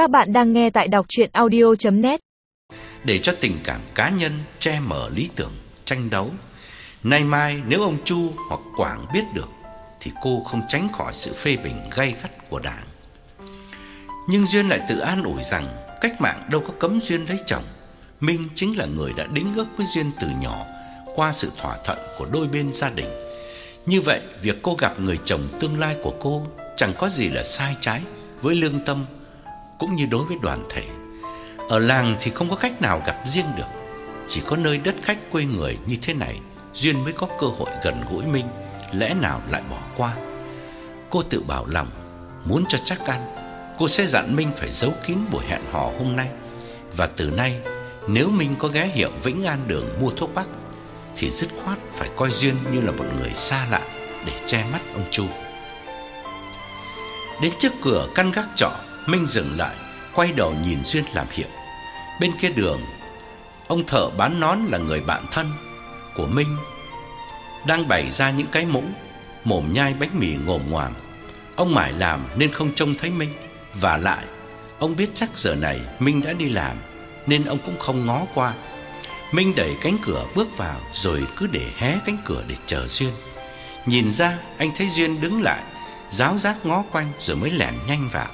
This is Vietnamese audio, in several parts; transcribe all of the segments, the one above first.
Các bạn đang nghe tại đọc chuyện audio.net Để cho tình cảm cá nhân che mở lý tưởng, tranh đấu. Nay mai nếu ông Chu hoặc Quảng biết được Thì cô không tránh khỏi sự phê bình gay gắt của đảng. Nhưng Duyên lại tự an ủi rằng Cách mạng đâu có cấm Duyên lấy chồng. Minh chính là người đã đính ước với Duyên từ nhỏ Qua sự thỏa thuận của đôi bên gia đình. Như vậy việc cô gặp người chồng tương lai của cô Chẳng có gì là sai trái với lương tâm cũng như đối với đoàn thể. Ở làng thì không có cách nào gặp riêng được, chỉ có nơi đất khách quê người như thế này duyên mới có cơ hội gần gũi Minh, lẽ nào lại bỏ qua. Cô tự bảo lòng, muốn cho chắc ăn, cô sẽ dặn Minh phải giấu kín buổi hẹn hò hôm nay và từ nay nếu Minh có ghé hiệu Vĩnh An đường mua thuốc bắc thì dứt khoát phải coi duyên như là một người xa lạ để che mắt ông Chu. Đến trước cửa căn gác trọ, Minh dừng lại, quay đầu nhìn Duyên làm hiệu. Bên kia đường, ông thợ bán nón là người bạn thân của Minh đang bày ra những cái mũ mồm nhai bánh mì ngồm ngoàm. Ông mải làm nên không trông thấy Minh, và lại ông biết chắc giờ này Minh đã đi làm nên ông cũng không ngó qua. Minh đẩy cánh cửa bước vào rồi cứ để hé cánh cửa để chờ Duyên. Nhìn ra, anh thấy Duyên đứng lại, giáo giác ngó quanh rồi mới lẻn nhanh vào.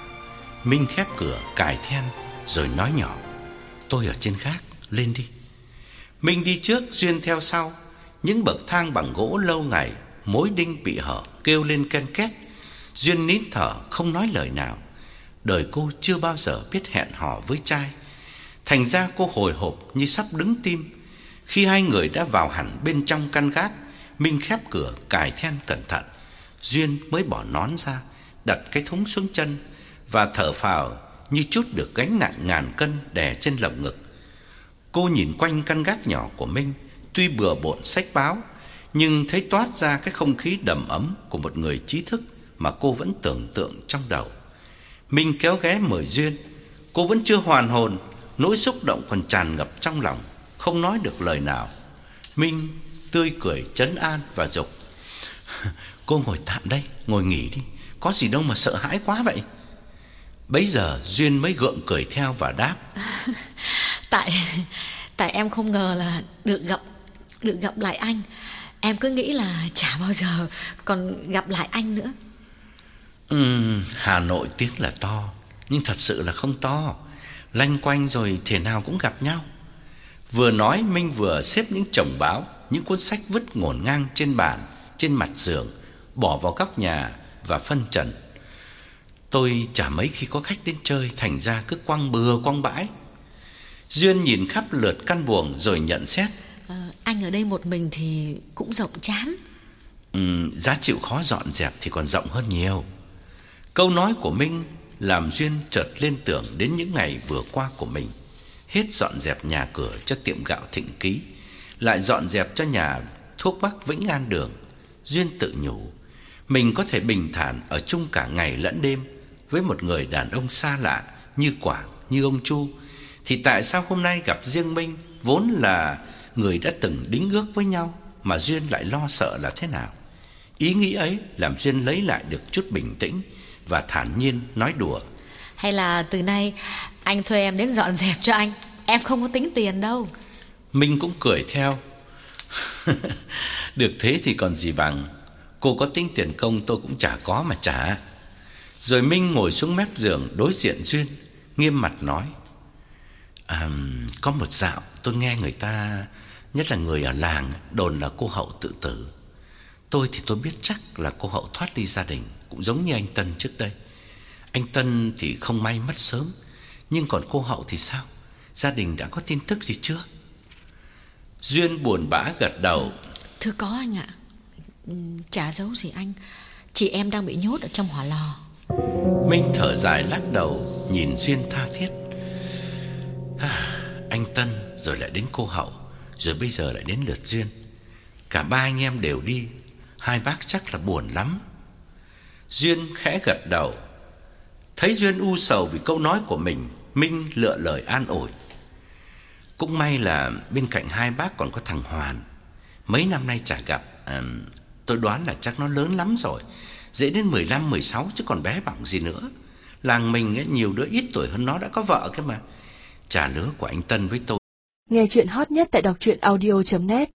Minh khép cửa, cài then rồi nói nhỏ: "Tôi ở trên gác, lên đi." Minh đi trước, Duyên theo sau. Những bậc thang bằng gỗ lâu ngày, mối đinh bị hở kêu lên ken két. Duyên nín thở không nói lời nào. Đời cô chưa bao giờ biết hẹn hò với trai. Thành ra cô hồi hộp như sắp đứng tim. Khi hai người đã vào hẳn bên trong căn gác, Minh khép cửa, cài then cẩn thận. Duyên mới bỏ nón ra, đặt cái thúng xuống chân và thở phào như chút được gánh nặng ngàn cân đè trên lồng ngực. Cô nhìn quanh căn gác nhỏ của Minh, tuy bừa bộn sách báo, nhưng thấy toát ra cái không khí đầm ấm của một người trí thức mà cô vẫn tưởng tượng trong đầu. Minh kéo ghé mời duyên, cô vẫn chưa hoàn hồn, nỗi xúc động còn tràn ngập trong lòng, không nói được lời nào. Minh tươi cười trấn an và dục. cô ngồi tạm đây, ngồi nghỉ đi, có gì đâu mà sợ hãi quá vậy. Bấy giờ Duyên mới gượng cười theo và đáp. Tại tại em không ngờ là được gặp được gặp lại anh. Em cứ nghĩ là chả bao giờ còn gặp lại anh nữa. Ừ, Hà Nội tiếng là to Nhưng thật sự là không to. Lanh quanh rồi thể nào cũng gặp nhau. Vừa nói Minh vừa xếp những chồng báo Những cuốn sách vứt ngổn ngang trên bàn Trên mặt giường Bỏ vào góc nhà và phân trần Tôi chả mấy khi có khách đến chơi Thành ra cứ quăng bừa quăng bãi. Duyên nhìn khắp lượt căn buồng Rồi nhận xét. À, Anh ở đây một mình thì cũng rộng chán. Ừ, Giá chịu khó dọn dẹp Thì còn rộng hơn nhiều. Câu nói của Minh Làm Duyên chợt lên tưởng Đến những ngày vừa qua của mình. Hết dọn dẹp nhà cửa cho tiệm gạo thịnh ký Lại dọn dẹp cho nhà Thuốc bắc Vĩnh An Đường. Duyên tự nhủ Mình có thể bình thản ở chung cả ngày lẫn đêm với một người đàn ông xa lạ như Quảng, như ông Chu thì tại sao hôm nay gặp riêng Minh vốn là người đã từng đính ước với nhau mà duyên lại lo sợ là thế nào? Ý nghĩ ấy làm duyên lấy lại được chút bình tĩnh và thản nhiên nói đùa. Hay là từ nay anh thuê em đến dọn dẹp cho anh, em không có tính tiền đâu. Minh cũng cười theo. được thế thì còn gì bằng, cô có tính tiền công tôi cũng chả có mà trả. Rồi Minh ngồi xuống mép giường đối diện Duyên, nghiêm mặt nói: "À, có một dạo tôi nghe người ta, nhất là người ở làng đồn là cô Hậu tự tử. Tôi thì tôi biết chắc là cô Hậu thoát ly gia đình, cũng giống như anh Tân trước đây. Anh Tân thì không may mất sớm, nhưng còn cô Hậu thì sao? Gia đình đã có tin tức gì chưa?" Duyên buồn bã gật đầu. Thưa có anh ạ. Chả giấu gì anh, chị em đang bị nhốt ở trong hỏa lò. Minh thở dài lắc đầu Nhìn Duyên tha thiết. À, Anh Tân Rồi lại đến cô Hậu Rồi bây giờ lại đến lượt Duyên. Cả ba anh em đều đi Hai bác chắc là buồn lắm. Duyên khẽ gật đầu. Thấy Duyên u sầu vì câu nói của mình Minh lựa lời an ủi. Cũng may là bên cạnh hai bác còn có thằng Hoàn. Mấy năm nay chả gặp à, Tôi đoán là chắc nó lớn lắm rồi. Dễ đến 15, 16 chứ còn bé bỏng gì nữa. Làng mình ấy, nhiều đứa ít tuổi hơn nó đã có vợ cơ mà. trà lứa của anh Tân với tôi. Nghe chuyện hot nhất tại đọc truyện audio.net